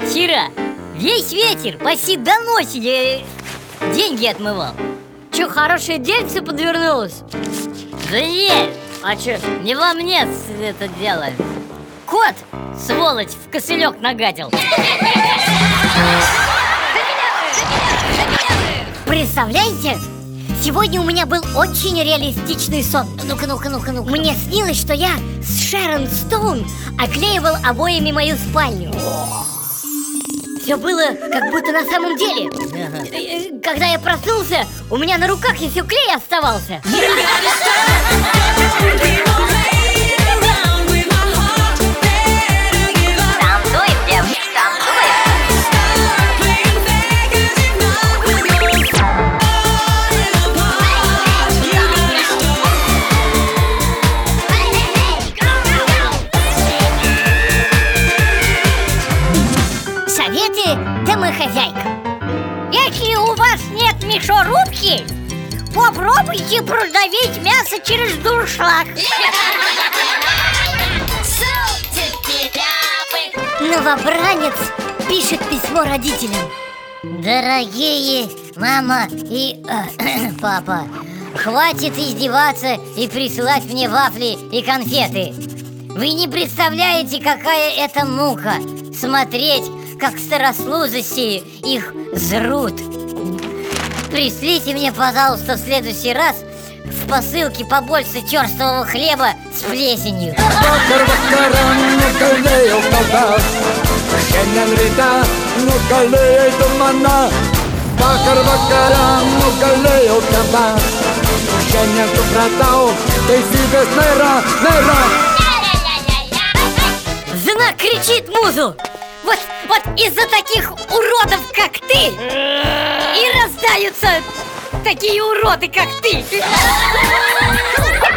Вчера весь ветер почти до ночи я деньги отмывал. Че, хорошее дельце подвернулось? Да нет, а чё, не во мне это дело. Кот, сволочь, в кошелек нагадил. Представляете? Сегодня у меня был очень реалистичный сон. Ну-ка, ну-ка, ну-ка, ну Мне снилось, что я с Шерон Стоун оклеивал обоями мою спальню. Все было как будто на самом деле. Э, э, Когда я проснулся, у меня на руках еще клей оставался Советы домохозяйка Если у вас нет мясорубки Попробуйте продавить мясо через дуршлаг. Новобранец пишет письмо родителям. Дорогие мама и э, папа Хватит издеваться и присылать мне вафли и конфеты. Вы не представляете, какая это мука Смотреть, как старослужащие их зрут Пришлите мне, пожалуйста, в следующий раз в посылке побольше черствого хлеба с плесенью. Жена кричит музу Вот, вот из-за таких уродов, как ты И рождаются такие уроды, как ты